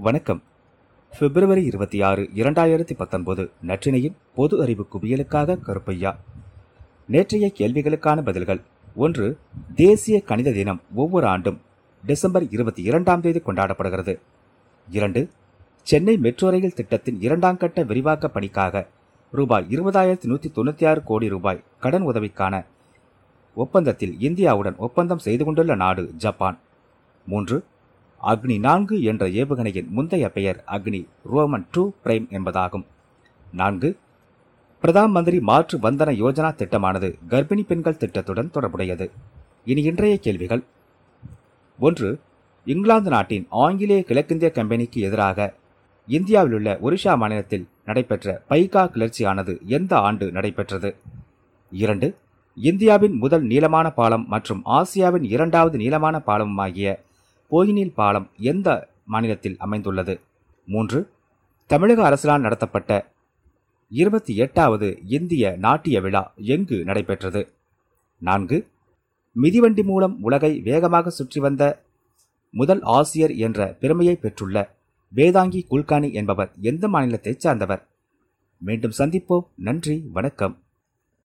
வணக்கம். பிப்ரவரி இருபத்தி ஆறு இரண்டாயிரத்தி பத்தொன்பது நற்றினையின் பொது அறிவு குவியலுக்காக கருப்பையா. நேற்றைய கேள்விகளுக்கான பதில்கள். ஒன்று தேசிய கணித தினம் ஒவ்வொரு ஆண்டும் டிசம்பர் இருபத்தி இரண்டாம் தேதி கொண்டாடப்படுகிறது. இரண்டு சென்னை மெட்ரோ ரயில் திட்டத்தின் இரண்டாம் கட்ட விரிவாக்க பணிக்காக ரூபாய் இருபதாயிரத்தி நூற்றி தொண்ணூற்றி ஆறு கோடி ரூபாய் கடன் உதவிக்கான ஒப்பந்தத்தில் இந்தியாவுடன் ஒப்பந்தம் செய்து கொண்டுள்ள நாடு ஜப்பான். மூன்று அக்னி நான்கு என்ற ஏவுகணையின் முந்தைய பெயர் அக்னி ரோமன் டூ பிரைம் என்பதாகும். நான்கு பிரதான் மந்திரி மாற்று வந்தன யோஜனா திட்டமானது கர்ப்பிணி பெண்கள் திட்டத்துடன் தொடர்புடையது. இனி இன்றைய கேள்விகள். ஒன்று இங்கிலாந்து நாட்டின் ஆங்கிலேய கிழக்கிந்திய கம்பெனிக்கு எதிராக இந்தியாவிலுள்ள ஒரிஷா மாநிலத்தில் நடைபெற்ற பைகா கிளர்ச்சியானது எந்த ஆண்டு நடைபெற்றது? இரண்டு இந்தியாவின் முதல் நீளமான பாலம் மற்றும் ஆசியாவின் இரண்டாவது நீளமான பாலமாகிய போயினில் பாலம் எந்த மாநிலத்தில் அமைந்துள்ளது? மூன்று. தமிழக அரசினால் நடத்தப்பட்ட இருபத்தி எட்டாவது இந்திய நாட்டிய விழா எங்கு நடைபெற்றது? நான்கு. மிதிவண்டி மூலம் உலகை வேகமாக சுற்றி வந்த முதல் ஆசியர் என்ற பெருமையை பெற்றுள்ள வேதாங்கி குல்கானி என்பவர் எந்த மாநிலத்தைச் சார்ந்தவர்? மீண்டும் சந்திப்போம். நன்றி. வணக்கம்.